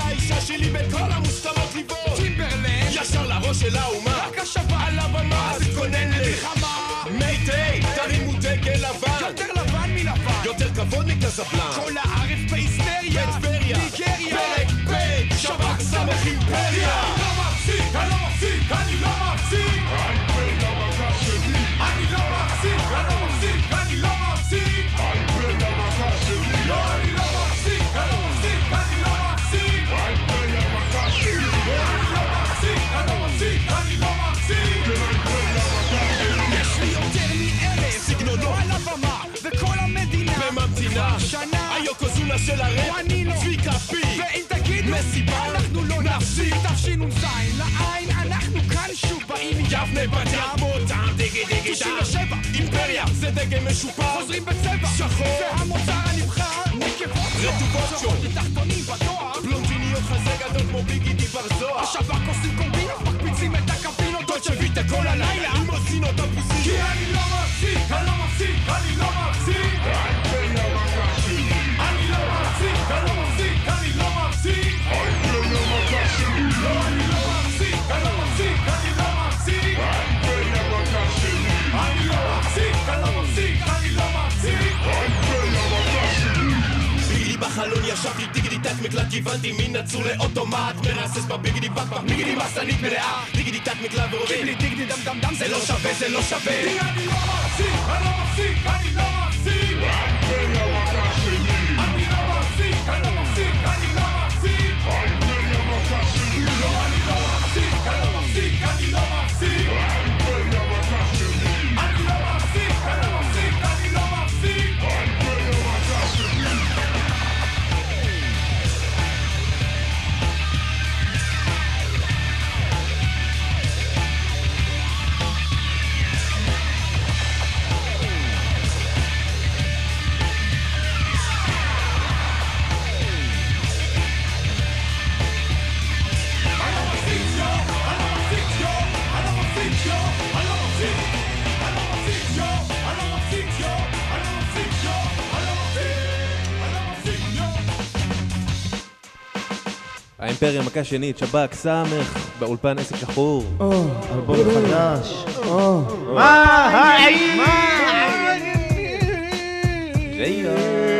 האישה שלי בכל המוסכמות ליבות טימברלנד ישר לראש של האומה. רק השב"כ על הבמה. אז תתכונן למלחמה מייטי, תרימו דגל לבן. יותר לבן מלבן. יותר כבוד מקזבלן של הראפ אני לא. צביקה פי. ואם תגידו מסיבה. אנחנו לא נפסיק. תשנ"ז לעין. אנחנו כאן שוב באים יבנה בת ים. אותם דיגי דיגי דם 97 אימפריה. זה דגם משופר. חוזרים בצבע. שחור. זה המוצר הנבחר נקבות. רטובות שור. תחתונים בדואר בלונדיניות חזה גדול כמו ביגידי בר זוהר השב"כ עושים קומבינות מקפיצים את הקמפינות. דולצ'ה ויטה כל הלילה. עם אוזינות הפוסים ישבתי דיגידי טק מקלט כיוונתי מן נצור לאוטומט מרסס בביגידי פקפק ביגידי מחסנית מלאה דיגידי טק מקלט ורובין דיגלי דיגלי דם דם דם זה לא שווה, זה לא שווה. אני לא מפסיק, אני לא מפסיק, אני לא מפסיק אני לא מפסיק, האימפריה, מכה שנית, שב"כ, סמך, באולפן עסק שחור. אלבום חדש.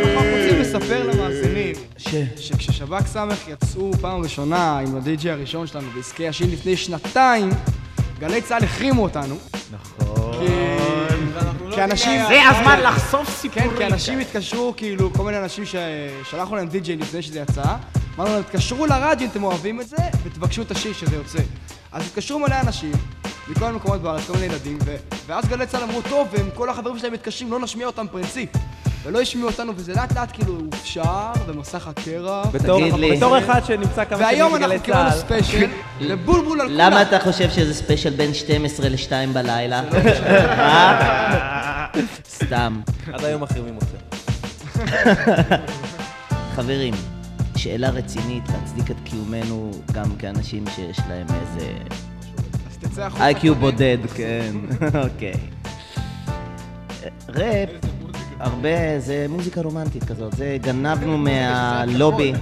אנחנו רוצים לספר למאזינים שכששב"כ סמך יצאו פעם ראשונה עם הדי-ג'יי הראשון שלנו בעסקי השין לפני שנתיים, גלי צה"ל החרימו אותנו. נכון. כי אנשים... זה הזמן לחשוף סיפורים. כן, כי אנשים התקשרו, כאילו, כל מיני אנשים ששלחנו להם די-ג'יי לפני שזה יצא, אמרנו להם, תתקשרו לרדיו אם אתם אוהבים את זה, ותבקשו את השיר שזה יוצא. אז התקשרו מלא אנשים, מכל מיני מקומות בארץ, כל מיני ילדים, ו... ואז גלי צה"ל אמרו, טוב, והם כל החברים שלהם מתקשרים, לא נשמיע אותם פרינציפ. ולא השמיעו אותנו, וזה לאט לאט כאילו הופשר, במסך הקרע. בתור- תגיד לי. בתור אחד שנמצא כמה שנים והיום בגלי אנחנו קיבלנו צה"ל. ספיישל, לבולבול על כולם. למה אתה חושב שזה ספיישל בין 12 ל-2 בלילה? אה? סתם. עד היום מחרימים אתכם. חברים, שאלה רצינית להצדיק את קיומנו גם כאנשים שיש להם איזה אז תצא החוצה. IQ בודד, כן, אוקיי. ראפ, הרבה, זה מוזיקה רומנטית כזאת, זה גנבנו מהלובי,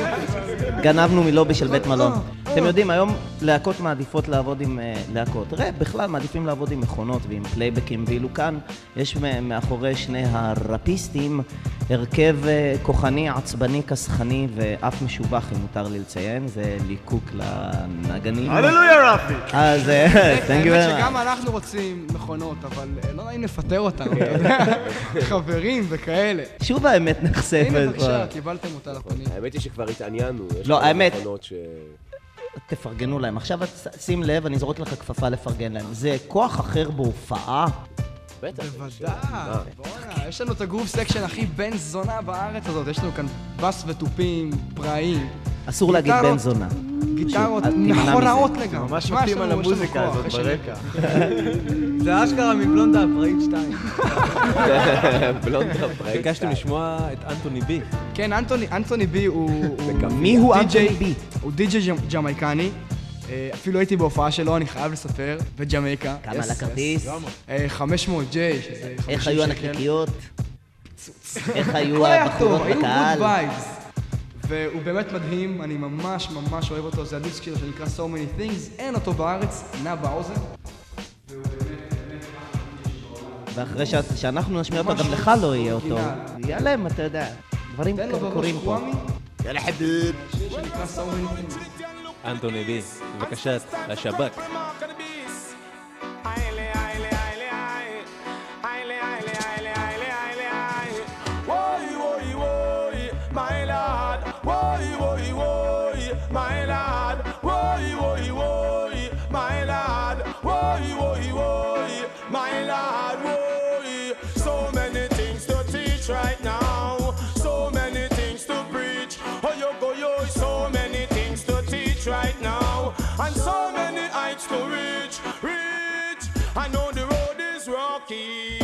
גנבנו מלובי של בית מלון. אתם יודעים, היום להקות מעדיפות לעבוד עם אה, להקות. ראפ בכלל מעדיפים לעבוד עם מכונות ועם פלייבקים, ואילו כאן יש מאחורי שני הראפיסטים הרכב אה, כוחני, עצבני, כסחני ואף משובח, אם מותר לי לציין, זה ליקוק לנגנים. הללויה רפי! אז אה, thank you האמת שגם. אנחנו רוצים מכונות, אבל אה, לא נעים לפטר אותנו, אתה יודע, חברים וכאלה. שוב האמת נחשפת. הנה. בבקשה, קיבלתם אותה לפנים. האמת היא שכבר התעניינו. יש לא, האמת- מכונות ש... תפרגנו להם. עכשיו שים לב, אני זורק לך כפפה לפרגן להם. זה כוח אחר בהופעה. בטח. בוודאי, בואנה, יש לנו את ה groove section הכי בן זונה בארץ הזאת, יש לנו כאן בס ותופים, פראיים, אסור להגיד. בן זונה. גיטרות מכונאות מזה. לגמרי. ממש מתאים על המוזיקה הזאת ברקע. זה אשכרה מבלונדה הפראית 2. בלונדה פרייט. ביקשתם לשמוע את Anthony B. כן, Anthony B הוא... מי הוא אנטוני בי? הוא די.ג'יי ג'מ- ג'מייקני, אה, אפילו הייתי בהופעה שלו, אני חייב לספר, בג'מייקה. כמה על הכרטיס? yes. אה, 500 ג'יי, שזה 50 איך היו. הנקניקיות? איך היו הבחורות בקהל? והוא באמת מדהים, אני ממש ממש אוהב אותו, זה הדיסק שלו שנקרא So Many Things, אין אותו בארץ, נע באוזן. ואחרי שאנחנו נשמיע אותו, גם לך לא יהיה אותו. להם, אתה יודע, דברים קורים פה. יאללה חביב. אנטוני בי, בבקשת השב"כ. Rocky.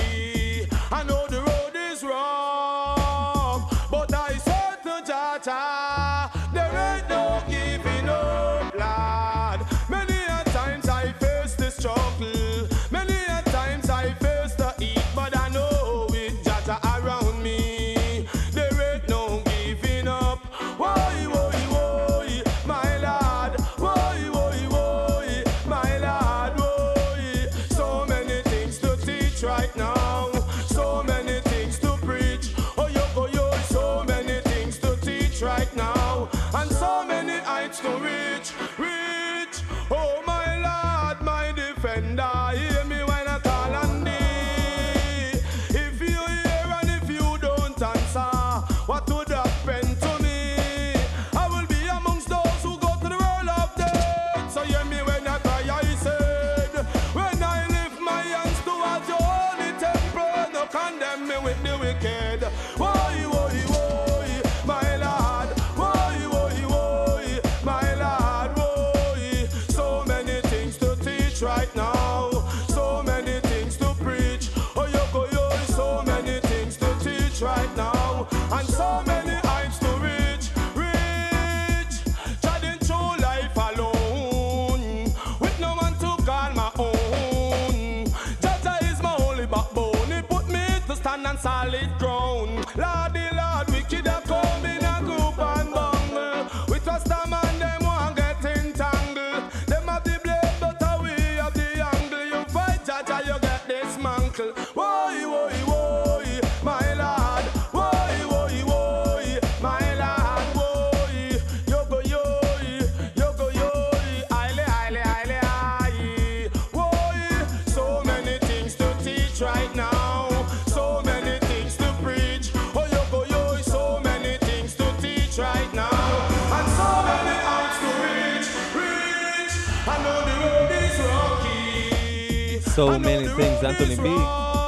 So many the things, אנטוני בי.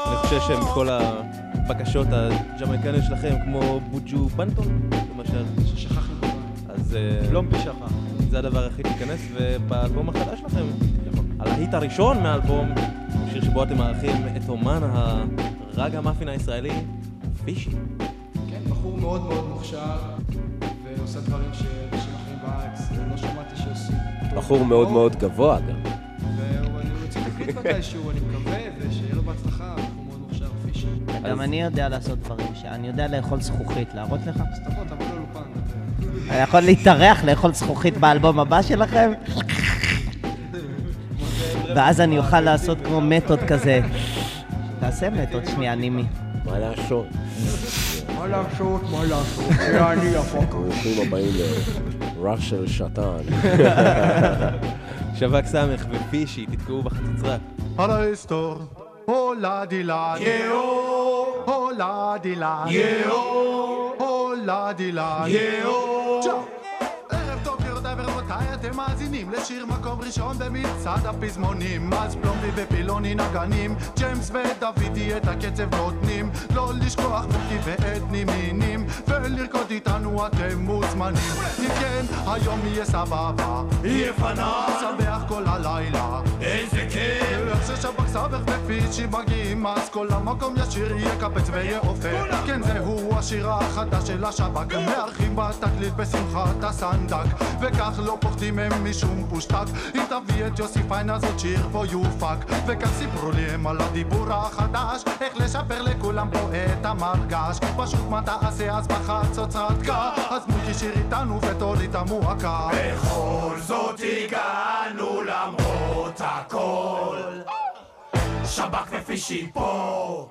אני חושב שמכל הבקשות הג'מייקניות שלכם, כמו בוג'ו פנטון, למשל, ששכחנו כבר. אז אה, פלומפי שכח. זה הדבר היחיד שייכנס, ובאלבום החדש שלכם, הלהיט הראשון מהאלבום, שיר שבו אתם מארחים את אומן הראג המאפין הישראלי, פישי. כן, בחור מאוד מאוד מוכשר, ועושה דברים שאנשים אחרים בארץ לא שמעתי שעושים. בחור מאוד כמוהו. מאוד גבוה גם. תקליט מתישהו, אני מקווה, ושיהיה לו בהצלחה, בחור מאוד מוכשר, פישי. גם אני יודע לעשות דברים, ש- אני יודע לאכול זכוכית, להראות לך? אז תבוא, תבוא לאולפן. אני יכול להתארח לאכול זכוכית באלבום הבא שלכם? ואז אני אוכל לעשות כמו מתוד כזה. תעשה מתוד שנייה, נימי. מה לעשות? מה לעשות, מה לעשות, זה אני הפוקר. ברוכים הבאים לראש של שטן. שב"כ סמך ופישי, תתקעו בחצוצרה. Di la Hola di la Hola di la ערב טוב גבירותיי ורבותיי, אתם מאזינים לשיר מקום ראשון במצעד הפזמונים. אז פלומבי ופילוני נגנים, ג'יימס ודוידי את הקצב נותנים. לא לשכוח מוקי ואתני מינים ולרקוד איתנו אתם מוזמנים. אם כן, היום יהיה סבבה. יהיה פנן, שמח כל הלילה. איזה כיף! איך ששב"כ סבך ופיצ'י מגיעים אז כל המקום ישיר יקפץ ויעופר כן זהו השיר החדש של השב"כ. מארחים בתקליט בשמחת הסנדק וכך לא פוחדים הם משום פושטק. אם תביא את יוסי פיין אז עוד שיר פה יופק. וכך סיפרו לי הם על הדיבור החדש איך לשפר לכולם פה את המרגש. פשוט מה תעשה אז בחצוצרתך אז מוקי שיר איתנו ותוריד את המועקה. בכל זאת הגענו למרות הכל שב"כ ופישי פה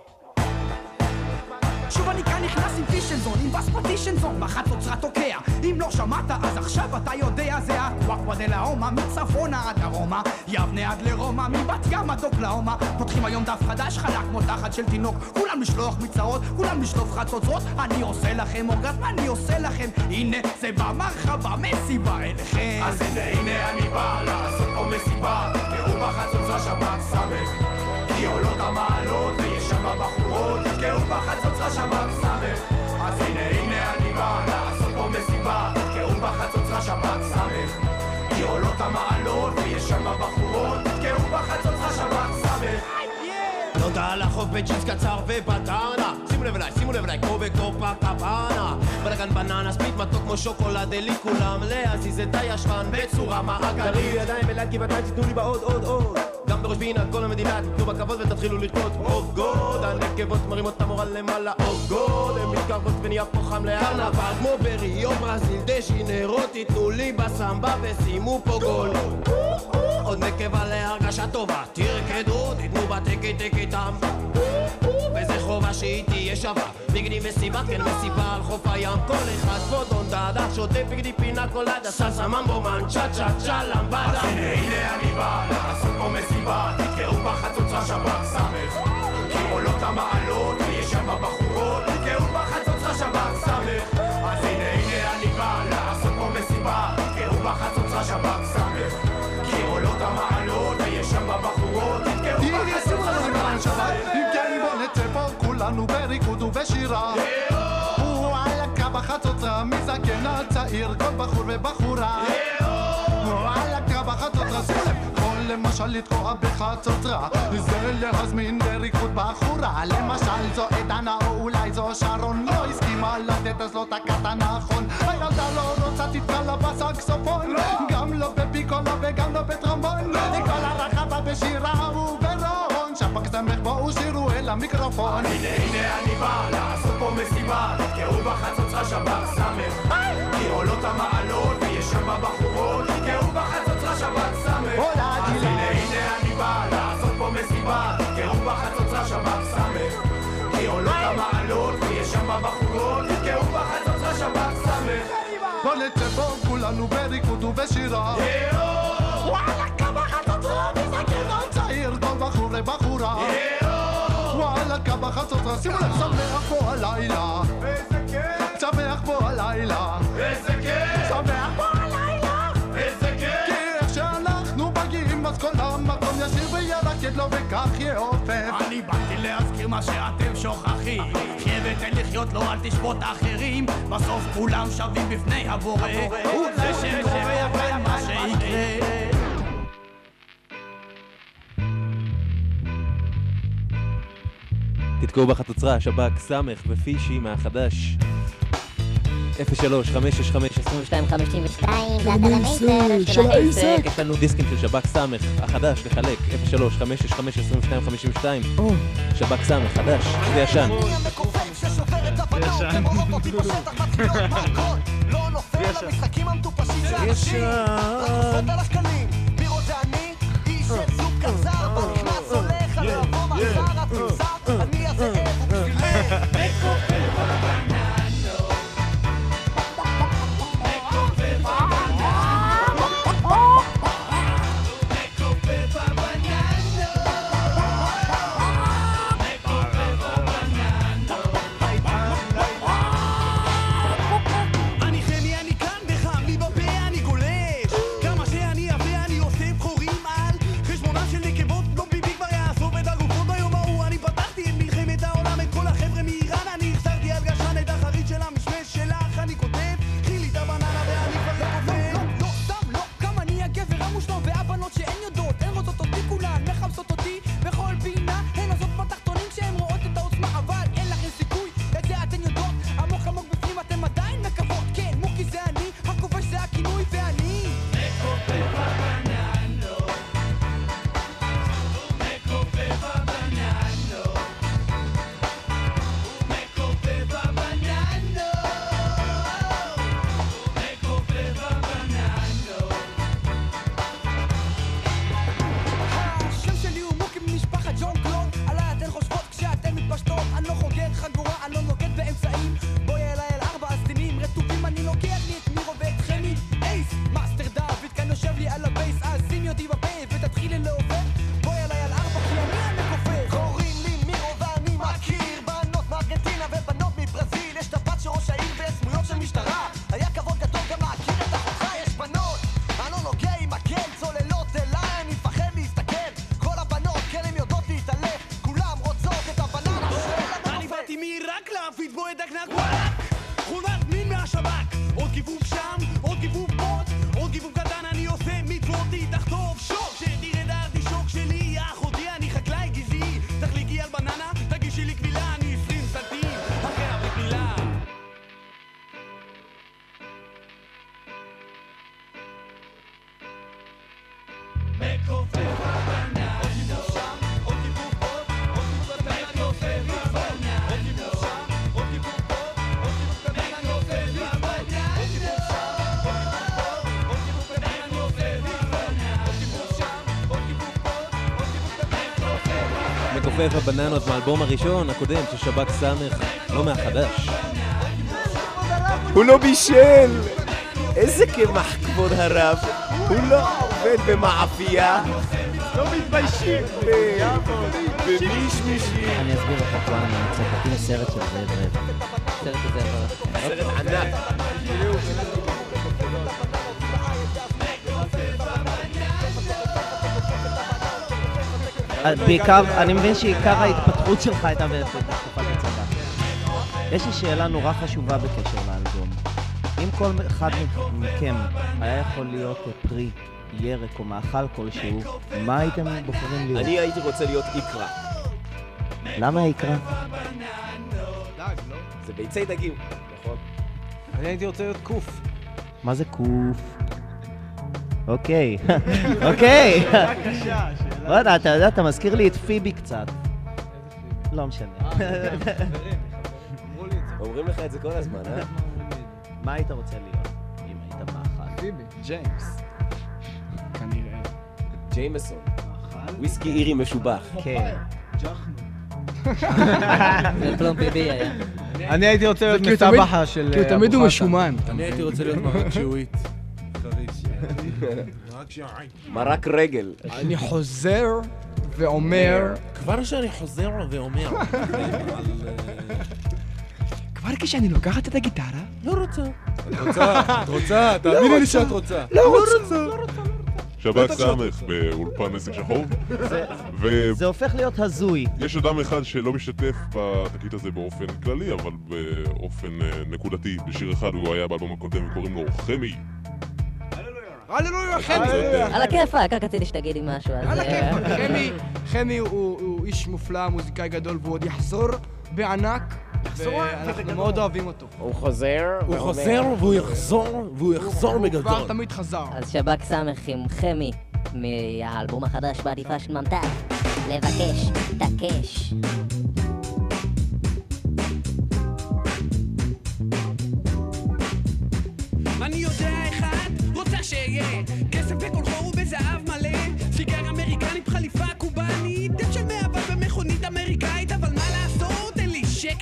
שוב אני כאן נכנס עם פישנזון, עם בס פטישנזון, בחצוצרה תוקע. אם לא שמעת, אז עכשיו אתה יודע, זה אקוואקווה דלהומה, מצפונה עד דרומה, יבנה עד לרומא, מבת ים עד אוקלהומה. פותחים היום דף חדש, חלק כמו תחת של תינוק, כולם לשלוח מצרות, כולם לשלוף חצוצרות. אני עושה לכם אורגזמה, אני עושה לכם, הנה זה במרחבה, מסיבה אליכם. אז הנה הנה אני בא לעשות פה מסיבה תראו בחצוצרה שב"כ סמך כי עולות המעלות ויש שם בחורות תראו בחצוצרה שב"כ סמך אז הנה הנה אני בא לעשות פה מסיבה תראו בחצוצרה שב"כ סמך כי עולות המעלות ויש שם בחורות תראו בחצוצרה שב"כ סמך תודה על החוף בג'ינס קצר ובטרנה שימו לב אליי, שימו לב אליי, כמו בקופה קבאנה בלאגן בננה, ספיד מתוק כמו שוקולד אלי כולם להזיז את הישבן בצורה מעגלית. ידיים אליי כי בטיים תיתנו לי בעוד עוד עוד גם בראש פינה, כל המדינה תיתנו בכבוד ותתחילו לרקוד אוף גוד הנקבות מרימות את המורל למעלה. אוף גוד הן מתקרבות ונהיה פה חם לארנבל כמו בריו ברזיל דז'ינרו תיתנו לי בסמבה ושימו פה גול. עוד נקבה להרגשה טובה תרקדו, תיתנו בתקי תקי תם וזה חובה שהיא תהיה שווה בגדי מסיבה, כן מסיבה על חוף הים. כל אחד פה דון דאדה שותה בגדי פינה קולדה סלסה ממבו מן צ'ה צ'ה צ'ה למבדה. אז הנה הנה אני בא לעשות פה מסיבה. תתקעו בחצוצרה שב"כ סמך כי עולות המעלות ויש שם בחורות צעיר כל בחור ובחורה. יכול למשל לתקוע בחצוצרה זה להזמין לריקוד בחורה. למשל זו עדנה או אולי זו שרון. לא הסכימה לתת אז לא תקעת נכון. הילדה לא רוצה תתקע לה בסקסופון. גם לא בפיקולה וגם לא בטרמבון. כל הרחבה בשירה וברון. שפק סמך בואו שירו אל המיקרופון. הנה הנה אני בא לעשות פה מסיבה. תתקעו בחצוצרה שב"כ סמך עולות המעלות ויש שם בחורות תתקעו בחצוצרה שב"כ סמך. הולה, אז. הנה הנה אני בא לעשות פה מסיבה. תתקעו בחצוצרה שב"כ סמך. כי עולות המעלות ויש שם בחורות תתקעו בחצוצרה שב"כ סמך. בוא נצא פה כולנו בריקוד ובשירה. וואלכ בחצוצרה מזקן עד צעיר. כל בחור ובחורה וואלכ בחצוצרה שימו לב שמח פה הלילה. איזה כיף שמח פה הלילה. איזה כיף! שמח פה הלילה. איזה כיף! כי איך שאנחנו מגיעים אז כל המקום ישיר וירקד לו וכך יעופף אני באתי להזכיר מה שאתם שוכחים. חיה ותן לחיות לו, אל תשפוט אחרים. בסוף כולם שווים בפני הבורא. הוא זה שקובע כאן מה שיקרה תתקעו בחצוצרה, שב"כ, סמך ופישי מהחדש. 03 565 2252, זה הטלמייסר של העסק. יש לנו דיסקים של שב"כ סמך, החדש, לחלק, 03 565 2252 שב"כ סמך, חדש, זה ישן. מכופף הבננות מהאלבום הראשון, הקודם, של שב"כ סמך, לא מהחדש. הוא לא בישל! איזה קמח, כבוד הרב! הוא לא עובד במאפייה! לא מתביישים במישמישים! אני אסביר לך כבר, אני מצטטים סרט של זאב רב. סרט של זאב רב. סרט ענק! בעיקר, אני מבין שעיקר ההתפתחות שלך הייתה בתקופת הצבא. יש לי שאלה נורא חשובה בקשר לאלבום. אם כל אחד מכם היה יכול להיות פרי, ירק או מאכל כלשהו, מה הייתם בוחרים להיות? אני הייתי רוצה להיות איקרה. למה יקרה? זה ביצי דגים, נכון? אני הייתי רוצה להיות קוף. מה זה קוף? אוקיי, אוקיי. לא יודע, אתה יודע, אתה מזכיר לי את פיבי קצת. לא משנה. אומרים לך את זה כל הזמן, אה? מה היית רוצה להיות אם היית מאכל? פיבי, ג'יימס. ג'יימסון. וויסקי אירי משובח. כן. זה פלום פיבי היה. אני הייתי רוצה להיות כי הוא תמיד- מסבחה של... כי הוא אה, תמיד הוא אבו משומן. אני הייתי רוצה להיות מרק. חריף. מרק רגל. אני חוזר ואומר... כבר שאני חוזר ואומר, כבר כשאני לוקחת את הגיטרה... לא רוצה. את רוצה, את רוצה, תאמיני לי רוצה. שאת רוצה. לא רוצה. שב"כ סמך באולפן עסק שחור. זה הופך להיות הזוי. ויש אדם אחד שלא משתתף בתקליט הזה באופן כללי, אבל באופן אה, נקודתי, בשיר אחד הוא היה באלבום הקודם וקוראים לו חמי. הללויה, חמי. על הכיפאק, רק רציתי שתגידי משהו. אז, על הכיפאק. חמי, הוא איש מופלא, מוזיקאי גדול, והוא עוד יחזור בענק. ואנחנו מאוד אוהבים אותו. הוא חוזר הוא חוזר והוא יחזור, והוא יחזור הוא בגדול. כבר תמיד חזר. אז שב"כ סמך עם חמי מהאלבום החדש בעטיפה של ממתק. לבקש, תקש. אני יודע אחד, רוצה שיהיה כסף בכל חור ובזהב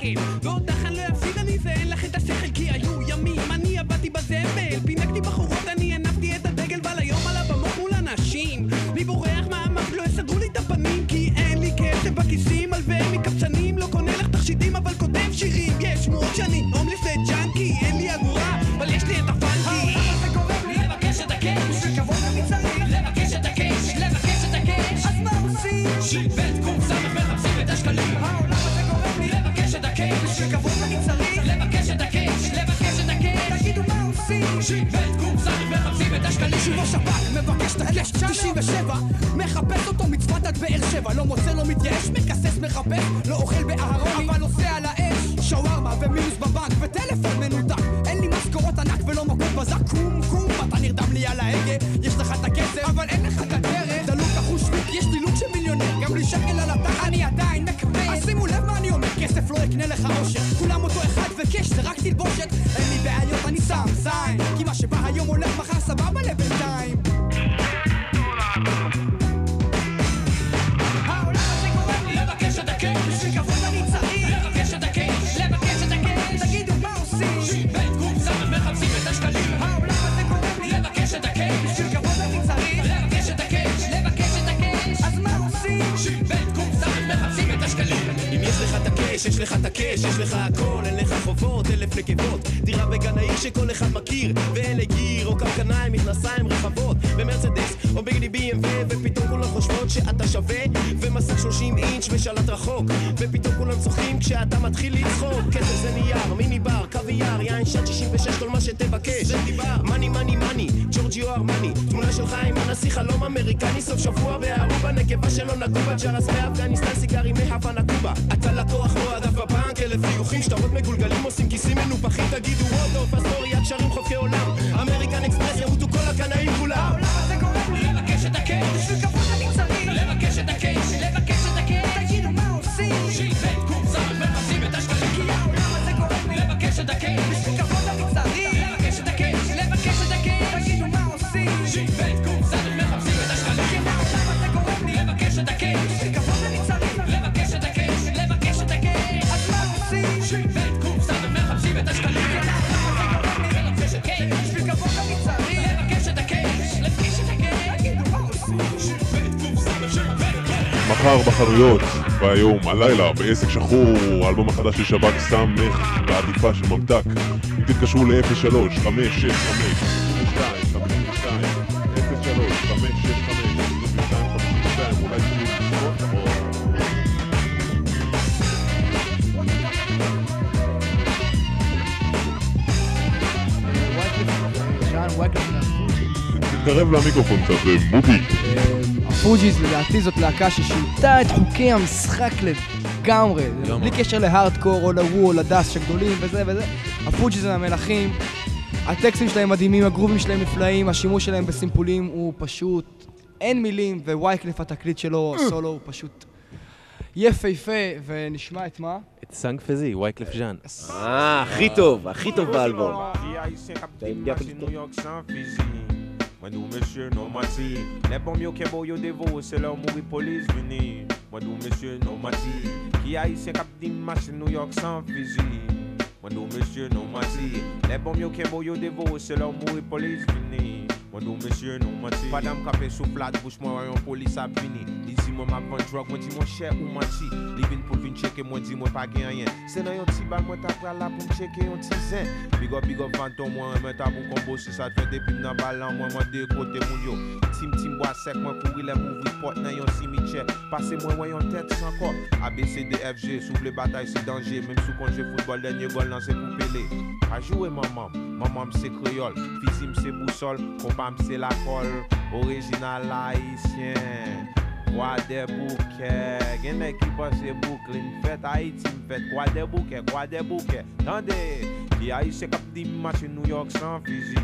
שקל ועוד דחן לא יפסיד אני זה אין לך את השכל כי היו ימים אני עבדתי בזבל. פינקתי בחורות אני הנפתי את הדגל ועל היום על הבמות מול אנשים מי בורח מהמק לא יסדרו לי את הפנים כי אין לי כסף בכיסים הלווה מקבצנים. לא קונה לך תכשיטים אבל כותב שירים. יש שמועות שאני הומלס וג'אנקי אין לי אגורה אבל יש לי את הפאנקי. לבקש את הקש וכבוד אני צריך 97 מחפש אותו מצוות עד באר שבע לא מוצא לא מתייאש מקסס מחפש לא אוכל באהרוני כשאתה מתחיל לצחוק כסף זה נייר, מיני בר, קוויאר, יין שד 66, כל מה שתבקש. זה דיבר, money money money, ג'ורג'יו ארמני תמונה שלך עם הנשיא חלום אמריקני סוף שבוע בארובה נקבה שלא נגעו בה ג'רס מאפגניסטן סיגרים מהוואנה קובה אתה לקוח או הדף בבנק אלף חיוכים שטרות מגולגלים עושים כיסים מנופחים תגידו וולדורף בחנויות, והיום, הלילה, בעסק שחור, האלבום החדש של שב"כ סמך בעדיפה של ממתק. אם תתקשרו ל-03, 565, 22, 52, 03, 565, 22, 52, אולי תוכלו לצפות, או... תתקרב למיקרופון קצת, זה מוטי. הפוג'יז לדעתי זאת להקה ששינתה את חוקי המשחק לגמרי, בלי קשר להארדקור או לוו או לדס הגדולים וזה וזה, הפוג'יז הם המלכים, הטקסטים שלהם מדהימים, הגרובים שלהם נפלאים, השימוש שלהם בסימפולים הוא פשוט, אין מילים, ווייקלף התקליט שלו, סולו הוא פשוט יפהפה, ונשמע את מה? את Sang Fézi, וייקלף ז'אן. אה, הכי טוב, הכי טוב באלבום. Mwen dou mesye normativ Nepom yo kebo yo devo Se lor mouri polis vini. Mwen dou mesye normativ Ki a yise kap di New York san fizi Mwen dou mesye normativ Nepom yo kebo yo devo Se lor mouri polis vini. Mwen dou mesye normativ Padam kape sou flat Bouch mwen yon polis ap vini mwen map van drog Mwen di mwen chè ou mwen ti Livin pou vin cheke mwen di mwen pa gen yen Se nan yon ti bal mwen ta pral la pou mwen cheke yon ti zen. Big up big up vanton mwen mwen ta pou kombo Si sa te depi mnan balan mwen mwen de kote moun yo. Tim tim bo a sek mwen pou rile mou vri pot nan yon simiche Pase mwen wè yon tet san kop A B C D F G sou vle batay si danje. Mem sou konje foutbol denye gol nan se pou pele. A jowe mamam, mamam se kreol. Fizim se bousol, kompam se lakol. Original haïtien. Kwa de bouke, gen ek ki pase Brooklyn Fet Haiti m fet kwa de bouke, kwa de bouke Tande, ki a yi se kap di mache New York san fizi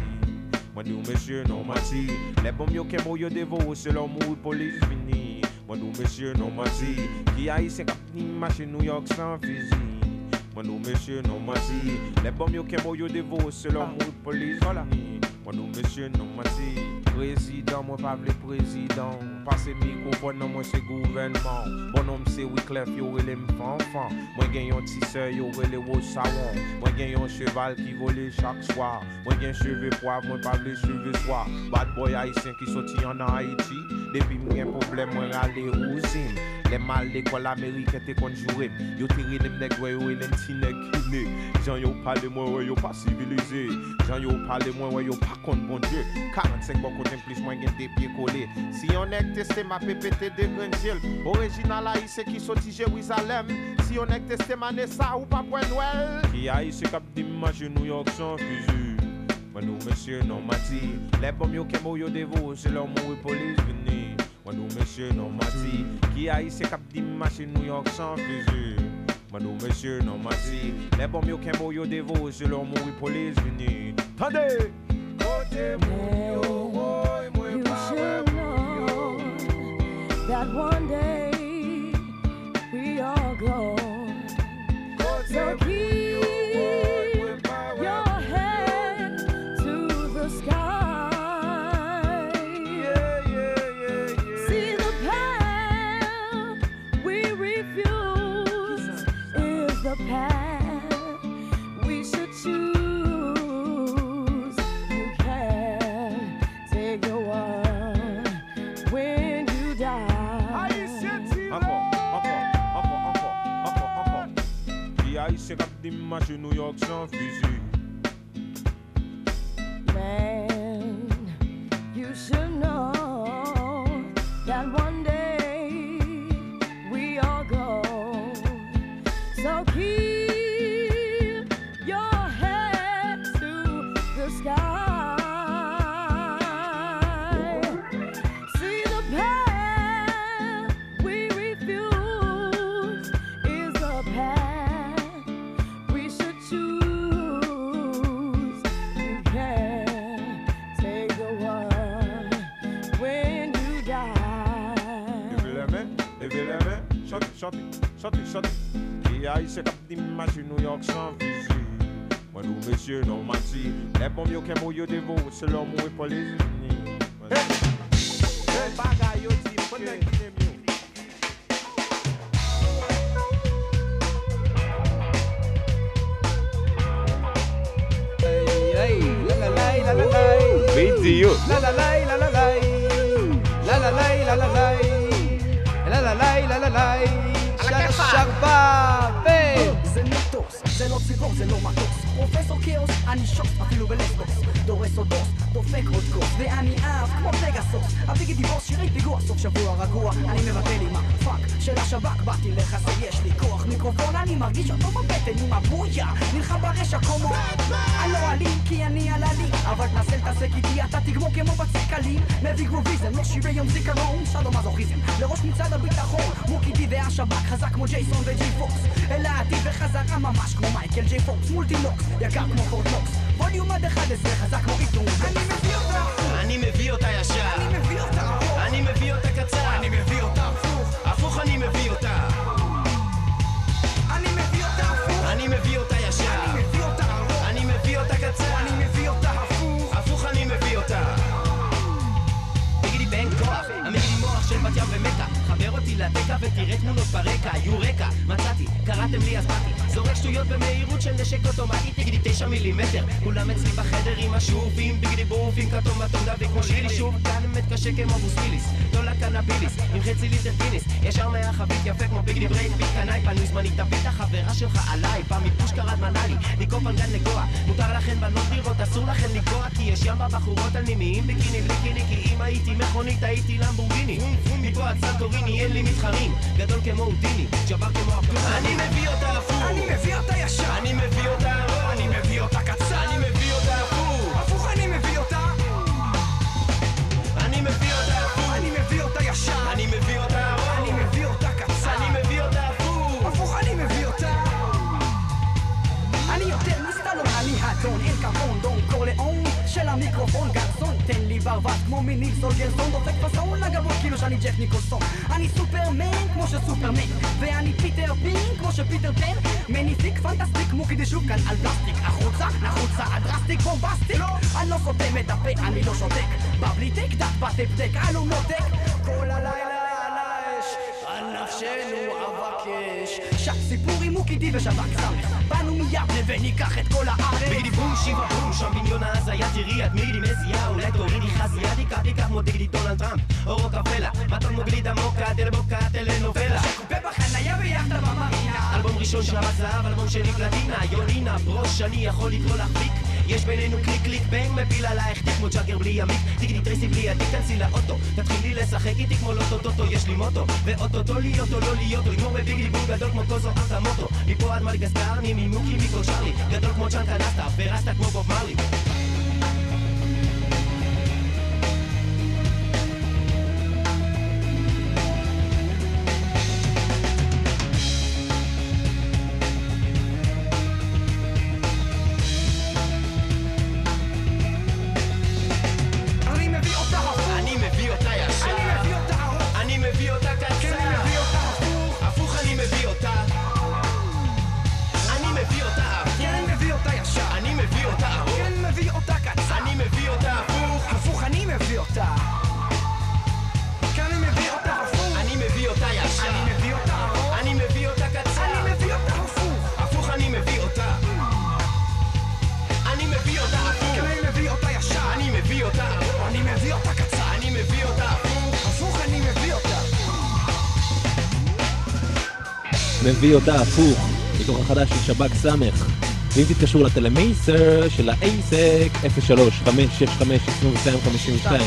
Mwen nou mesye non mati Le bom yo kemo yo devo Se lò mou polis vini Mwen nou mesye non mati Ki a yi se kap di New York san fizi Mwen nou mesye non mati Le bom yo kemo yo devo Se lò mou polis vini Mwen nou mesye non mati Prezident, mwen pa vle prezident Pase mikrofon nan mwen se gouvernement. Bon om se Wyclef yo rele m fanfan Mwen gen yon tisseur yo rele wo sawon Mwen gen yon cheval ki vole chak swa Mwen gen cheve poav, mwen pa vle cheve swa Bad boy haisyen ki soti an an Haiti Depi mwen problem mwen rale ouzim les mal l'école américaine te conjuré. Yo tiré les nègres, ouais, yo et les nègres J'en yo pas les moins, ouais, yo pas civilisé. J'en yo pas les moins, ouais, yo pas contre bon Dieu. 45 bon côté plus moins gain des pieds collés. Si on est testé, ma PPT de Grenzel. Original haïtien qui sorti Jérusalem. Si on est testé, ma ça ou pas point Noël. Qui haïtien cap d'image New York sans fusil. Mais nous, monsieur, non, m'a. Les bombes yo kemo yo dévot, c'est leur mot police venir. Mwen nou mesye non mati Ki Haïse kap di mache New York san fuzu Mwen nou mesye non mati Le bom yo yo devo Se mou e polis vini Tande! Kote mou yo woy mwen pa should know that one day we all go. So keep di mache New York sans fusil. Man, you should know chante, chante, chante. Et aïe, c'est comme des New York sans visite. Moi, nous, messieurs, non, menti. Les bons mieux qu'un mouillot de vous, c'est leur mouille pour les unis. Hey! Bagay yo di, ponen gine myo. Video. La la la la la la la la la la la la la la la la la la ו... זה מטוס, זה לא ציפור, זה לא מטוס. פרופסור כאוס, אני שוס, אפילו בלסבוס. דורס או דוס, דופק עוד כוס, ואני אב כמו פגסוס. אביגי דיבוס, שירי פיגוע, סוף שבוע רגוע. אני מבטל עם הפאק של השב"כ, באתי לחסר, יש לי כוח מיקרופון, אני מרגיש אותו בבטן עם הבויה. נלחם ברשע כמו... אני לא אלים, כי אני על עלי. אבל תנסה להתעסק איתי, אתה תגמור כמו בצק אלים. מביא גרוביזם, לא שירי יום זיכרון, שלום מזוכיזם. לראש מצעד הביטחון, מוקידי והשב"כ, חזק כמו ג'ייסון וג'יי פוקס. אל העתיד בחזרה ממש כמו מייקל ג'יי פוקס, מולטילוקס, יקר כמו פורטלוקס. ווליום עד 11, חזק כמו עיתון. אני מביא אותה אני מביא אותה ישר. אני מביא אותה ארוך. אני מביא אותה קצר. אני מביא אותה הפוך. הפוך אני מביא אותה. אני מביא אותה הפוך. אני מביא אותה ישר. אני מביא אותה ארוך. אני מביא אותה קצר. אני מביא אותה הפוך. הפוך אני מביא אותה. תגידי בן כוח, המגידי מוח של בת ים ומכה. חבר אותי לתקע ותראה תמונות ברקע, יורקה, מצאתי, קראתם לי אז באתי. זורק שטויות במהירות של נשק אוטומטי, תגידי תשע מילימטר. כולם אצלי בחדר עם השופים, ביגידי בורפים, כתום אטום דביק כמו שילי. שוב, כאן מתקשה כמו בוספיליס, לא לקנביליס, עם חצי ליטר גיניס. ישר מהחבית יפה כמו ביגידי ברייק, פיק קנאי, פנוי זמני, תביא את החברה שלך עליי. פעם מפוש קרד מנאלי, ניקופן גן נגוע. מותר לכן בנות לראות, אסור לכן לגוע, כי יש ים בבחורות על נימיים ביקיני בלי כי אם הייתי מכונית הייתי למבורגיני. מפה סנטוריני אין לי מתחרים, גדול כמו הודיני, ג'בר כמו אבדול. אני מביא אותה הפוך. אני מביא אותה ישר. אני מביא אותה ארוך. ברווז כמו מיניל סול גרסון, דופק פסאון לגבות כאילו שאני ג'ק ניקולסון. אני סופרמן כמו שסופרמן, ואני פיטר פין כמו שפיטר פן, מניפיק פנטסטיק כדי שוב כאן על פלסטיק, החוצה, נחוצה, הדרסטיק בומבסטיק, אני לא סותם את הפה, אני לא שותק, בבליטק, דת בטפטק, לא מותק, כל הלילה נפשנו אבקש. סיפור עם מוקידי ושב"כ סמך, באנו מיבנה וניקח את כל הארץ. ביגידי בום שיבה בום, שם בניון ההזיה תראי את מידי מזיעה, אולי תורידי חזייה, תיקח תיקח כמו דיגידי דונלד טראמפ, או רוקפלה, מתון מוגלידה מוקה, דלבוקה, טלנובלה. ובחניה ביחדה במרינה. אלבום ראשון שבת זהב, אלבום שני פלטינה, יולינה, ברוש, אני יכול לקרוא לך ביק. יש בינינו קליק קליק בנג, מפיל עלייך תיק כמו ג'אגר בלי ימיק. תגידי טרייסי בלי ידי, כנסי לאוטו. תתחילי לשחק איתי כמו לוטו טוטו, יש לי מוטו. ואוטוטו להיות או לא להיות, לגמור בביגלי בום גדול כמו קוזו ארטמוטו. מפה עד מליגסקר, ממימוקי מכל שרלי. גדול כמו צ'אנקה נסטה, ורסטה כמו בוב מרלי. מביא אותה הפוך, מתוך החדש של שב"כ סמך. ואם תתקשרו לטלמייסר של האייסק 03 565 2252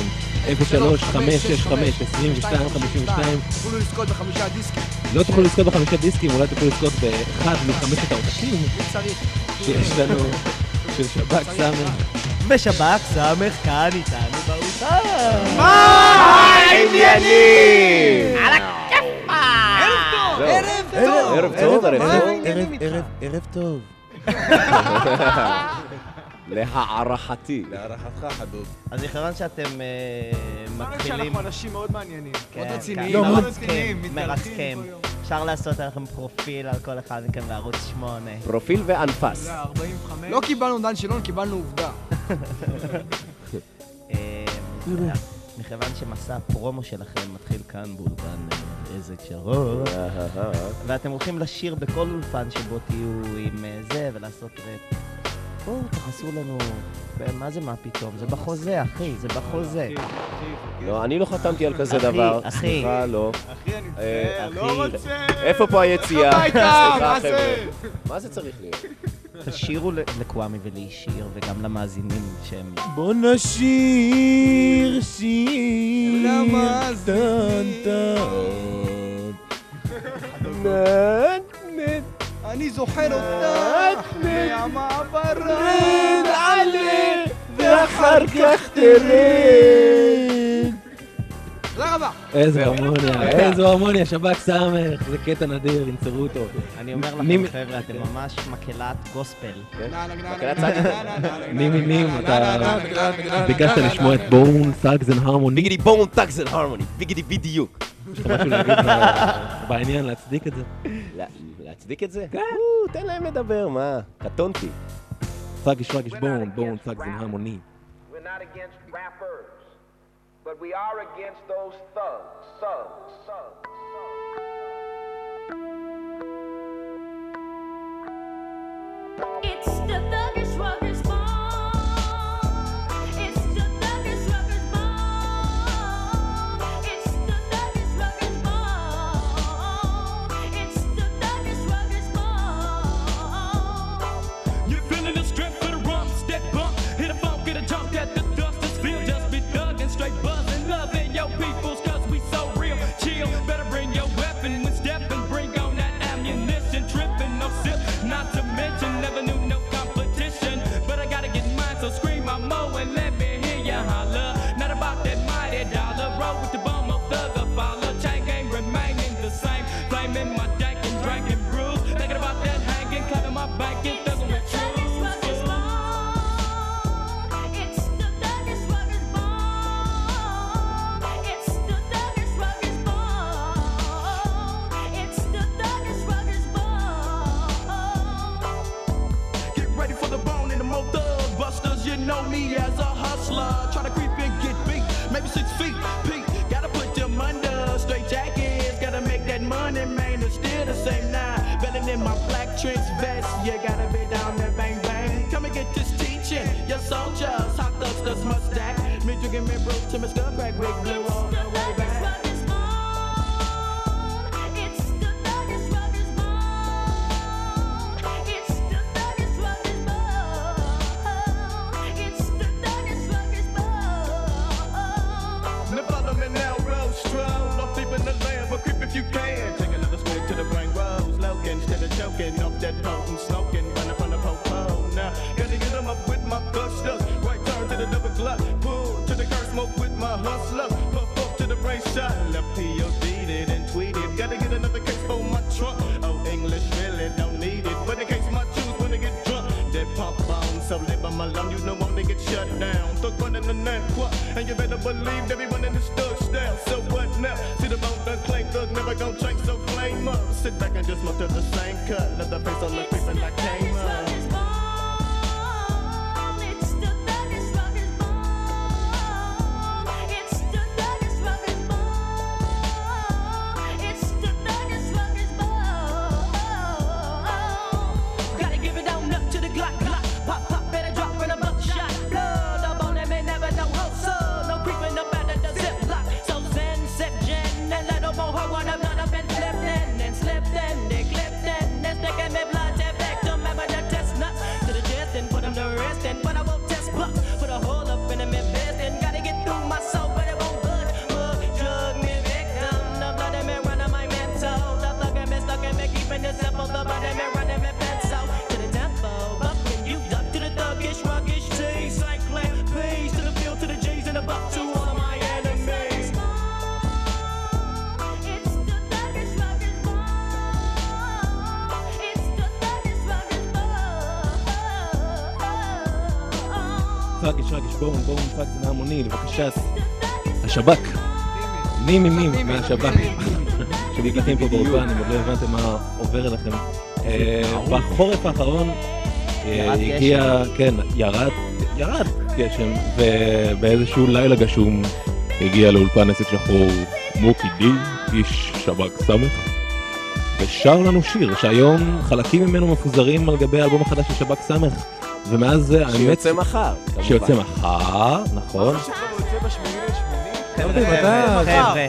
03 565 2252 תוכלו לזכות בחמישה דיסקים. לא תוכלו לזכות בחמישה דיסקים, אולי תוכלו לזכות באחד מחמשת העותקים אם צריך. שיש לנו של שב"כ סמך. ושב"כ סמך כאן איתנו באוצר. מה העניינים? ערב טוב, ערב טוב. ערב, ערב טוב. להערכתי. להערכתך חדוד. אז מכיוון שאתם אה, מתחילים... אנחנו אנשים מאוד מעניינים. כן, מאוד כן. רציניים, לא, מאוד רציניים, כן, מרתקים. אפשר לעשות עליכם פרופיל על כל אחד מכם בערוץ 8. פרופיל ואנפס. לא, לא קיבלנו דן שילון, קיבלנו עובדה. אה, מכיוון שמסע הפרומו שלכם מתחיל כאן באולפן אה, איזה קשרות. ואתם הולכים לשיר בכל אולפן שבו תהיו עם אה, זה ולעשות רפ. בואו תכנסו לנו, מה זה מה פתאום? זה בחוזה, אחי, זה בחוזה. לא, אני לא חתמתי על כזה דבר. אחי, אחי. סליחה, לא. אחי, אני אה, מצטער, לא רוצה. איפה פה היציאה? סליחה, חבר'ה. מה זה צריך להיות? תשאירו לקוואמי ולאישיר וגם למאזינים שהם... בוא נשיר שיר למאזינים. אני זוכר אותך מהמעברה. רד ואחר כך תרד תודה רבה. איזה הרמוניה, איזה הרמוניה, שב"כ סמך, זה קטע נדיר, ימצאו אותו. אני אומר לכם, חבר'ה, אתם כן. ממש מקהלת גוספל. נימי נימי, אתה ביקשת לשמוע את Bone Thugs and Harmony. ביגידי Bone Thugs and Harmony, ביגידי בדיוק. יש לך משהו להגיד בעניין, להצדיק את זה? להצדיק את זה? כן. תן להם לדבר, מה? קטונתי. פאגיש פאגיש Bone, Bone Thugs and Harmony. We're not against rappers. But we are against those thugs, thugs, thugs. trench vest. You gotta be down there, bang bang. Come and get this teaching. Your soldiers, hot thugs, the smut stack. Me drinking me broke to my skull crack, blue the. פרקיש, פרקיש, בואו, בואו, פרק זה מהמוני, לבקשה. השב"כ. מי מי מי מהשב"כ. שנקלטים פה באולפן, אם עוד לא הבנתם מה עובר אליכם. אה, בחורף האחרון אה, הגיע, כן, ירד, ירד גשם, ובאיזשהו לילה גשום הגיע לאולפן נסיק שחור מוקי די, איש שב"כ סמך. ושר לנו שיר שהיום חלקים ממנו מפוזרים על גבי האלבום החדש של שב"כ סמך. ומאז זה, האמת... שיוצא מחר, כמובן. שיוצא מחר, נכון. חבר'ה, חבר'ה, חבר'ה,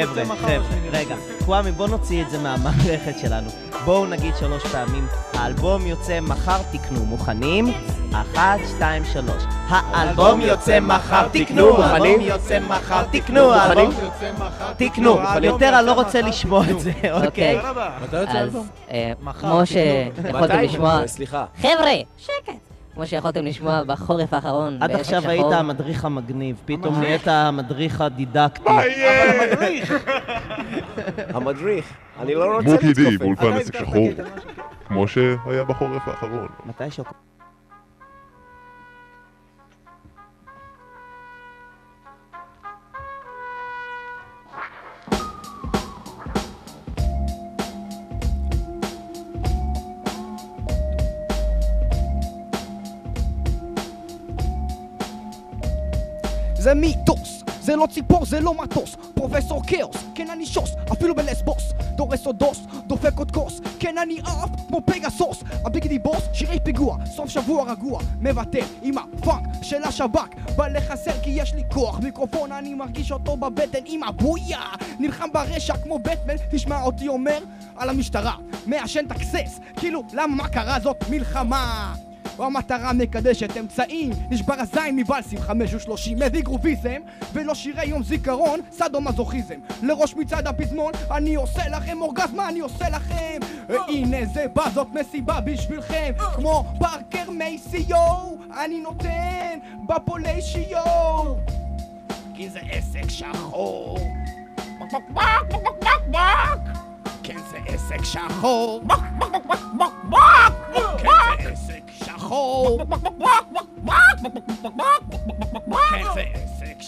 יוצא מחר, חבר'ה, רגע, קוואמי, בוא נוציא את זה מהמערכת שלנו. בואו נגיד שלוש פעמים, האלבום יוצא מחר, תקנו, מוכנים? אחת, שתיים, שלוש. האלבום יוצא מחר, תקנו, האלבום מוכנים? יוצא מחר, תקנו, האלבום... תקנו, יותר אני לא רוצה לשמוע את זה, אוקיי? אז אה, כמו שיכולתם מתי? לשמוע... סליחה. חבר'ה, שקט! כמו שיכולתם לשמוע בחורף האחרון עד עכשיו. היית המדריך המגניב, פתאום נהיית המדריך הדידקטי. המדריך. אני לא רוצה מוקי די להתכופף. באולפן עסק שחור, כמו שהיה בחורף האחרון. מתי שוק? זה מיתוס, זה לא ציפור, זה לא מטוס. פרופסור כאוס, כן אני שוס, אפילו בלסבוס דורס עוד דוס, דופק עוד כוס כן אני עף כמו פגסוס. הביגדי בוס, שירי פיגוע סוף שבוע רגוע, מבטל עם הפאנק של השב"כ בא לחסר כי יש לי כוח. מיקרופון אני מרגיש אותו בבטן עם הבויה. נלחם ברשע כמו בטמן תשמע אותי אומר על המשטרה. מעשן את הכסס כאילו למה מה קרה? זאת מלחמה המטרה מקדשת אמצעים, נשבר הזין מוואלסים חמש ושלושים, מביא גרוביזם, ולא שירי יום זיכרון, סאדו מזוכיזם. לראש מצעד הפזמון, אני עושה לכם אורגזמה, אני עושה לכם. הנה זה בא, זאת מסיבה בשבילכם, כמו פארקר מייסיו, אני נותן בפוליישיו. כי זה עסק שחור. כן זה עסק שחור. כן זה עסק שחור. כן זה עסק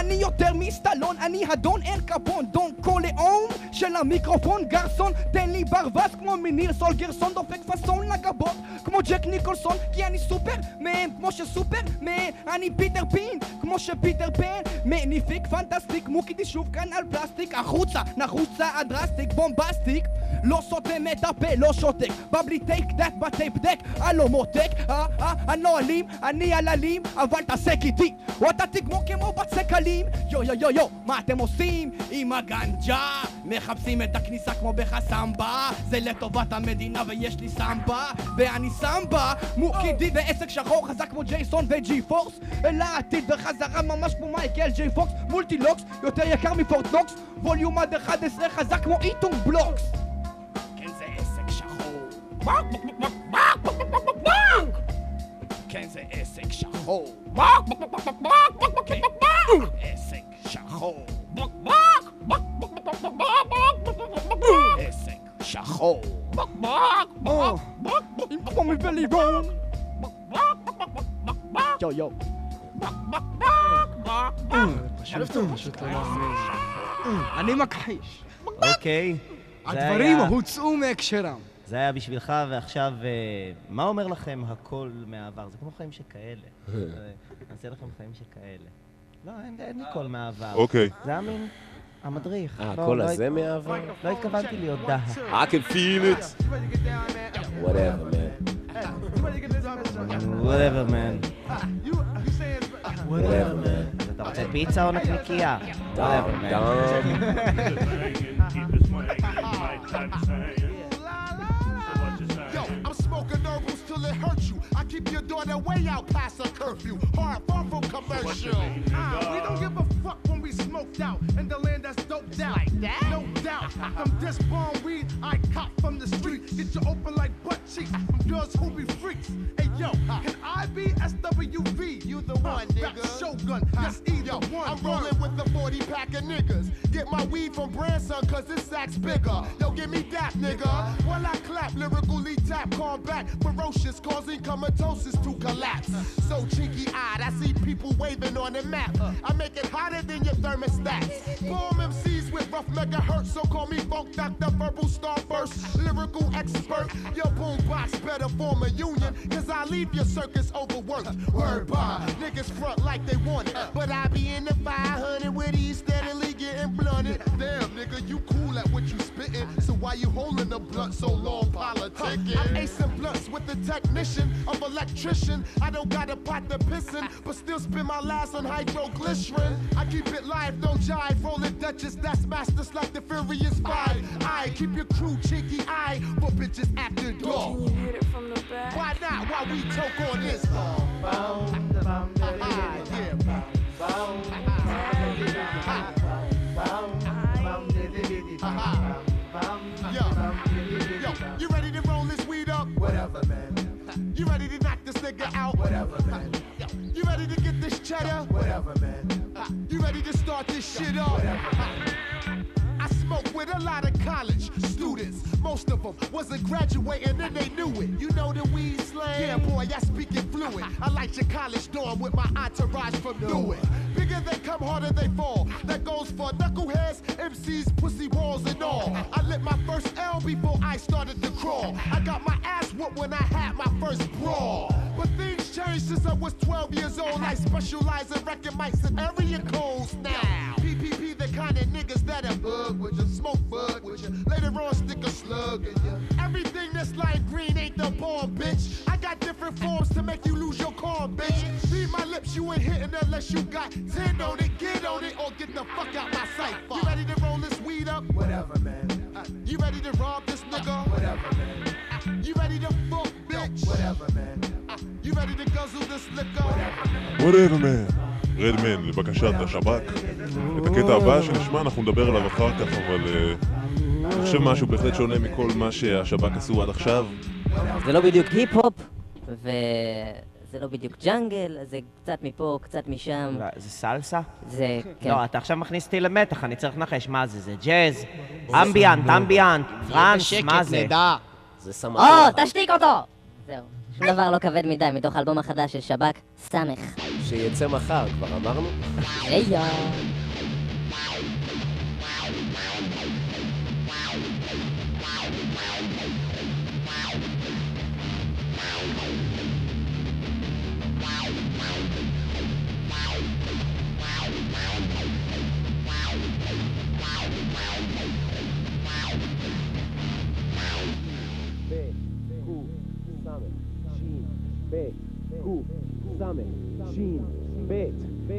אני יותר מסטלון, אני הדון אל קפון, דון קולאום של המיקרופון, גרסון, תן לי ברווז כמו מניר סול. גרסון, דופק פאסון לגבות, כמו ג'ק ניקולסון, כי אני סופר מהם, כמו שסופר מהם, אני פיטר פין, כמו שפיטר פן, מניפיק פנטסטיק, מוקיתי שוב כאן על פלסטיק, החוצה, נחוצה הדרסטיק, בומבסטיק, לא סותם את הפה, לא שותק, בא בלי טייק דק בטייפ דק, הלו מותק, אה אה, אני לא אלים, אני על אלים, אבל תעסק איתי, או תגמור כמו בצקלים, יו יו יו יו, מה אתם עושים? עם הגנג'ה? מחפשים את הכניסה כמו בחסמבה, זה לטובת המדינה ויש לי סמבה, ואני סמבה, מוקי די ועסק שחור חזק כמו ג'ייסון וג'י פורס, לעתיד בחזרה ממש כמו מייקל ג'יי פוקס, מולטילוקס, יותר יקר מפורט נוקס, ווליום עד 11 חזק כמו איטונג בלוקס. כן זה עסק שחור. כן זה עסק שחור. כן, עסק שחור. עסק שחור. עם חומי וליבון. יו יו. פשוט פשוט לא מאמין. אני מכחיש. אוקיי. הדברים הוצאו מהקשרם. זה היה בשבילך, ועכשיו, אה, מה אומר לכם הכל מהעבר? זה כמו חיים שכאלה. נעשה לכם חיים שכאלה. לא, אין לי קול מהעבר. אוקיי. זה היה מין... המדריך. אה, לא, הקול לא הזה הת- מהעבר? לא התכוונתי להיות דהה. I can feel it. Whatever, man. whatever, man. Whatever, man. אתה רוצה פיצה או נקניקייה? whatever, man. herbals till it hurts you. I keep your daughter way out past her curfew. Hard, far from commercial. Ah, we don't give a fuck when we smoked out in the land that's doped out. That? No doubt. From this bomb weed I cop from the street. Get you open like butt cheeks from girls who be freaks. Hey yo, can I be SWV? You the one, nigga. Shogun, yes, either one. I'm rolling with the 40 pack of niggas. Get my weed from Branson, cause this sack's bigger. Yo, give me that, nigga. While I clap lyrical tap, tap, back. ferocious, causing comatosis to collapse. So cheeky eyed, I see people waving on the map. I make it hotter than your thermostats. Bomb MCs with rough megahertz, so call me Funk Doctor, verbal starburst, lyrical expert. Your boombox better form a union, cause I leave your circus overworked. Word by niggas front like they want it, but I be in the 500 with these steadily getting blunted. Damn, nigga, you cool at what you spitting, so why you holding the blunt so long, politicking? I'm acing blunts with the technician of electrician. I don't got a pot to pissin', but still spend my last on hydroglycerin. I keep it live, no jive, rolling Duchess, that's masters like the Furious Five. I keep your crew cheeky I, but bitches acting dog. Can you hit it from the back? Why not? While we choke on this long. Yo, yo, you ready to roll this weed up? Whatever, man. You ready to knock this nigga out? Whatever, man. Yo, you ready to get this cheddar? Whatever, man. You ready to start this shit up? I smoke with a lot of college students. Most of them wasn't graduating and they knew it. You know the weed slang? Yeah, boy, I speak it fluid. I like your college dorm with my entourage from Newark. Bigger they come, harder they fall. That goes for knuckleheads, MCs, pussy walls, and all. I lit my first L before I started to crawl. I got my ass whooped when I had my first brawl. But things changed since I was 12 years old. I specialize in wrecking mics and area codes now. The kind of niggas that'll bug with you, smoke bud with you. Later on, stick a slug in you. Everything that's like green ain't the bomb, bitch. I got different forms to make you lose your calm, bitch. Read my lips, you ain't hitting unless you got 10 on it. Get on it or get the fuck out my sight. You ready to roll this weed up? Whatever, man. Uh, you ready to rob this nigga? Whatever, man. Uh, you ready to fuck, bitch? Whatever, man. Uh, you ready to guzzle this liquor? whatever man. רדמן לבקשת השב"כ. את הקטע הבא שנשמע אנחנו נדבר עליו אחר כך, אבל אה, אני חושב משהו בהחלט שונה מכל מה שהשב"כ עשו עד עכשיו. זה לא בדיוק היפ-הופ, וזה לא בדיוק ג'אנגל, זה קצת מפה, קצת משם. זה סלסה? זה, כן. לא, אתה עכשיו מכניס אותי למתח, אני צריך לנחש, מה זה? זה ג'אז? אמביאנט, אמביאנט, טראנס, מה זה? זה או, תשתיק אותו! זהו. שום דבר לא כבד מדי, מתוך האלבום החדש של שב"כ, סמך. שיצא מחר, כבר אמרנו? היי יא. שין, בית,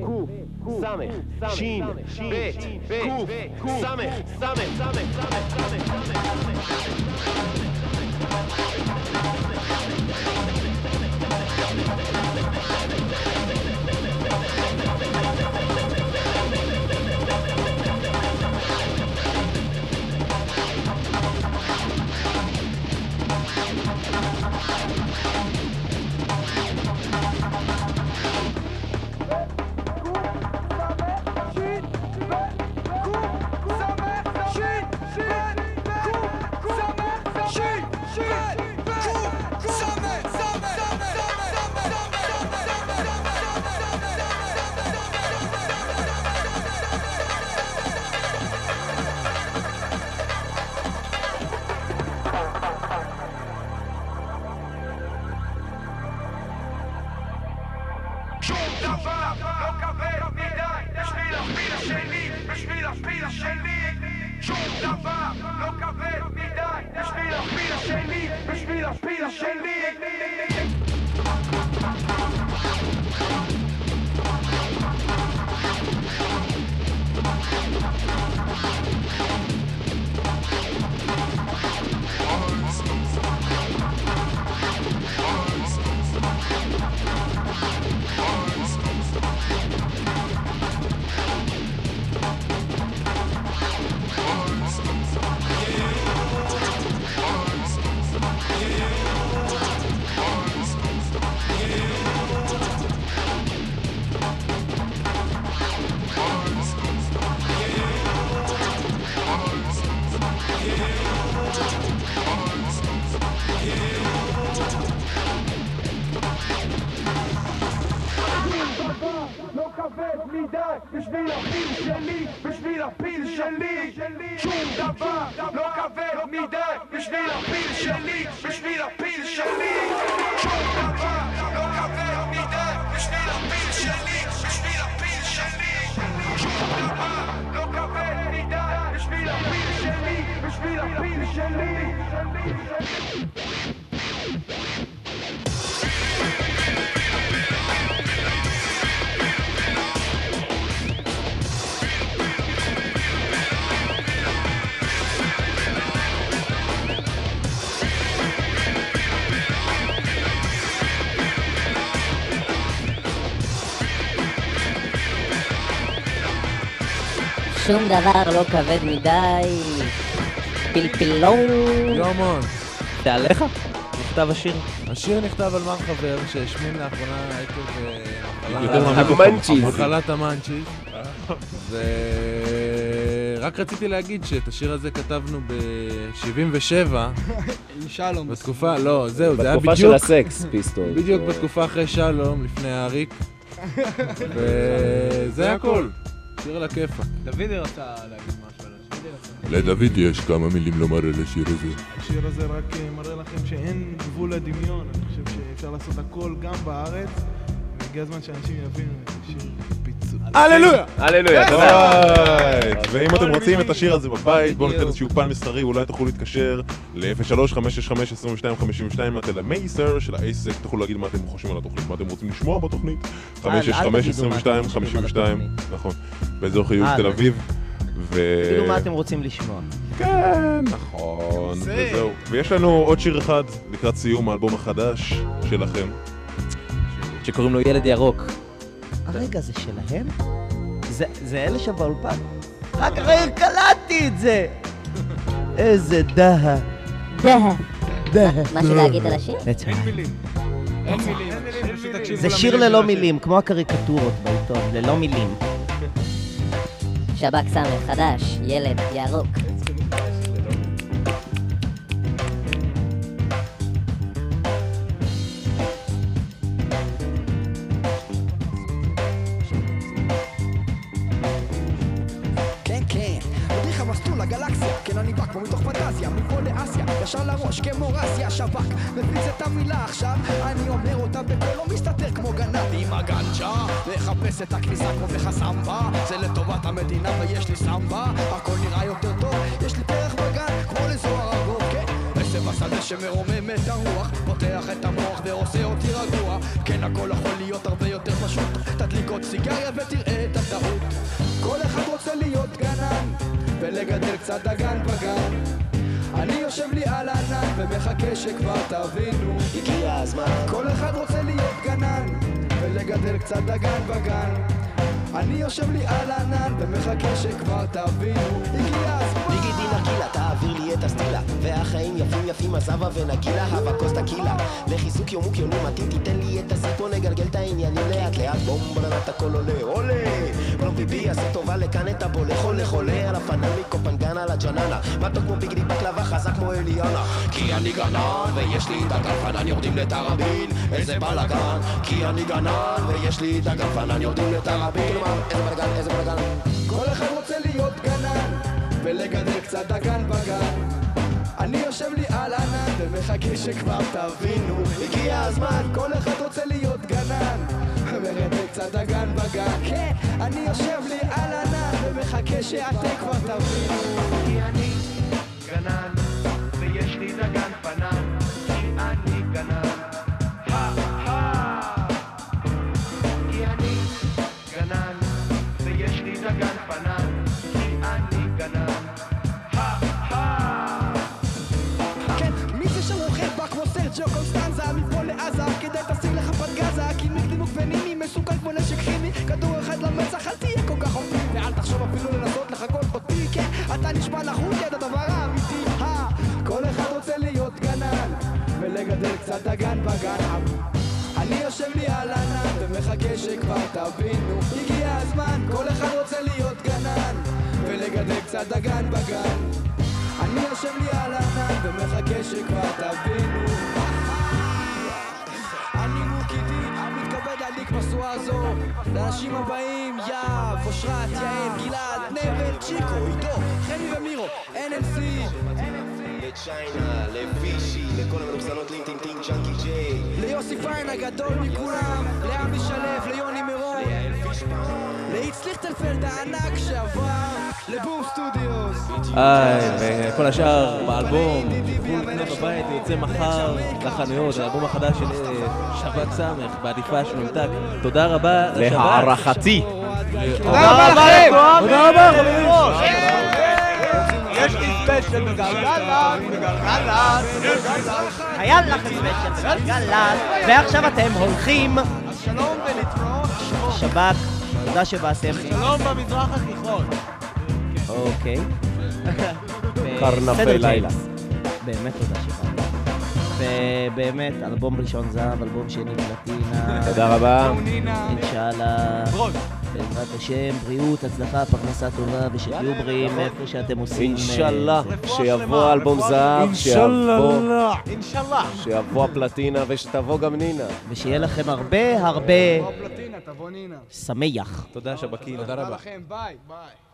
קוף, סמך, שין, בית, קוף, סמך, סמך, סמך, סמך, סמך, שום דבר לא כבד מדי. פלפלון. יומון. זה עליך? נכתב השיר? השיר נכתב על מר חבר שהשמין לאחרונה עקב אה. מחלת המאנצ'יז. ורק רציתי להגיד שאת השיר הזה כתבנו ב-77. עם שלום. בתקופה, לא, זהו, זה היה בתקופה בדיוק... של הסקס, פיסטול. בדיוק בתקופה אחרי שלום, לפני האריק. וזה הכל. שיר על הכיפאק. דודי רצה להגיד משהו על השיר. לדוד יש כמה מילים לומר על השיר הזה. השיר הזה רק אה, מראה לכם שאין גבול לדמיון. אני חושב שאפשר לעשות הכל גם בארץ, והגיע הזמן שאנשים יבינו את השיר. הללויה! הללויה, אורייט. ואם אתם רוצים את השיר הזה בבית, בואו ניתן איזשהו פן מסחרי, אולי תוכלו להתקשר ל-03-565-2222 לתל המייסר של האייסק, תוכלו להגיד מה אתם חושבים על התוכנית, מה אתם רוצים לשמוע בתוכנית. אל- אל תגידו מה אתם 565-2252, נכון, באזור חיוג אה, תל לא. אביב. ו... תגידו מה אתם רוצים לשמוע. כן, נכון, זה. וזהו. ויש לנו עוד שיר אחד לקראת סיום האלבום החדש שלכם. שקוראים לו ילד ירוק. הרגע זה שלהם? זה, זה אלה שם באולפן? רק הרגע קלטתי את זה! איזה דה. דה. דה. משהו להגיד על השיר? אין מילים, פשוט תקשיבו זה שיר ללא מילים, כמו הקריקטורות בעיתון, ללא מילים. שב"כ סמך חדש, ילד ירוק. לגלקסיה, כן אני בא כמו מתוך פנטזיה, מפה לאסיה, ישר לראש כמו רסיה, שב"כ, מפיץ את המילה עכשיו, אני אומר אותה בקול, לא מסתתר כמו גנב עם הגנצ'ה, לחפש את הכניסה כמו בחסמבה, זה לטובת המדינה ויש לי סמבה, הכל נראה יותר טוב, יש לי פרח בגן, כמו לזוהר ארוך, כן, עשב השדה שמרומם את הרוח, פותח את המוח ועושה אותי רגוע, כן הכל יכול להיות הרבה יותר פשוט, תדליק עוד סיגריה ותראה את הטעות, ולגדל קצת דגן בגן. אני יושב לי על ענן, ומחכה שכבר תבינו. הגיע הזמן. כל אחד רוצה להיות גנן, ולגדל קצת דגן בגן. אני יושב לי על ענן, ומחכה שכבר תבינו. הגיע הזמן. דיגידי נרגילה, תעביר לי את הסטילה. והחיים יפים יפים עזבה ונגילה הווה כוס טקילה לחיזוק יומוק יוני מתאים תיתן לי את הסיפור נגלגל את העניינים לאט לאט בום ברנת הכל עולה עולה. בלום ביבי עשה טובה לכאן את הבולה חולה חולה על הפנן מקופנגן על הג'ננה מתוק כמו ביגדי בקלבה חזק כמו אליאנה. כי אני גנן ויש לי את הגלפנן יורדים לתראבין. איזה בלאגן. כי אני גנן ויש לי את הגלפנן יורדים לתראבין. כלומר איזה בלאגן איזה בלאגן? כל אחד רוצה להיות גנן, ולגדל קצת דגן בגן. אני יושב לי על ענן, ומחכה שכבר תבינו. הגיע הזמן, כל אחד רוצה להיות גנן, ולגדל קצת דגן בגן. כן, אני יושב לי על ענן, ומחכה שאתם כבר תבינו. כי אני גנן, ויש לי דגן פנן, כי אני גנן. סרג'יו קונסטנזה מפה לעזה כדי תשים לך פנגזה כי מקדימוק ונימי מסוכן כמו נשק כימי. כדור אחד למצח אל תהיה כל כך אופטימי ואל תחשוב אפילו לנסות לחקות אותי כן, אתה נשמע לחוט יד הדבר האמיתי. אה, כל אחד רוצה להיות גנן ולגדל קצת דגן בגן אני יושב לי על ענן ומחכה שכבר תבינו. הגיע הזמן, כל אחד רוצה להיות גנן ולגדל קצת דגן בגן אני יושב לי על ענן ומחכה שכבר תבינו. אני מוקידי, מתכבד להדליק משואה זו לאנשים הבאים יהב, אושרת, יעל, גלעד, נבל, צ'יקו, עידו, חמי ומירו, NMC לצ'יינה, לפישי, לכל המנוסנות לינטינג טינג צ'אנקי ג'יי. ליוסי פיין הגדול מכולם, לעמי שלו, ליוני מירון לאיץ ליכטנפלד הענק שעבר לבום סטודיוס איי, וכל השאר באלבום, תלכו לקנות בבית, יוצא מחר לחנויות, האלבום החדש של אה, שב"כ סמך, בעדיפה של ממתק. תודה רבה לשב"כ. להערכתי. תודה רבה לכם! תודה רבה, חברים! יש לי ספיישל בגלגלצ, בגלגלצ, בגלגלצ. היה לכם ספיישל בגלגלצ, ועכשיו אתם הולכים. שלום ולהתראות. שב"ק, תודה שבאתם. שלום במזרח התיכון. אוקיי. קרנפי לילה. באמת תודה שבאת. ובאמת, אלבום ראשון זהב, אלבום שני פלטינה. תודה רבה. אינשאללה. בעזרת השם, בריאות, הצלחה, פרנסה טובה, ושתהיו בריאים איפה שאתם עושים. אינשאללה, אה, שיבוא אלבום זהב, שיבוא... אינשאללה. שיבוא הפלטינה ושתבוא גם נינה. ושיהיה לכם הרבה הרבה תבוא פלטינה, תבוא נינה. שמח. תודה שבקינה. תודה לכם, ביי. ביי.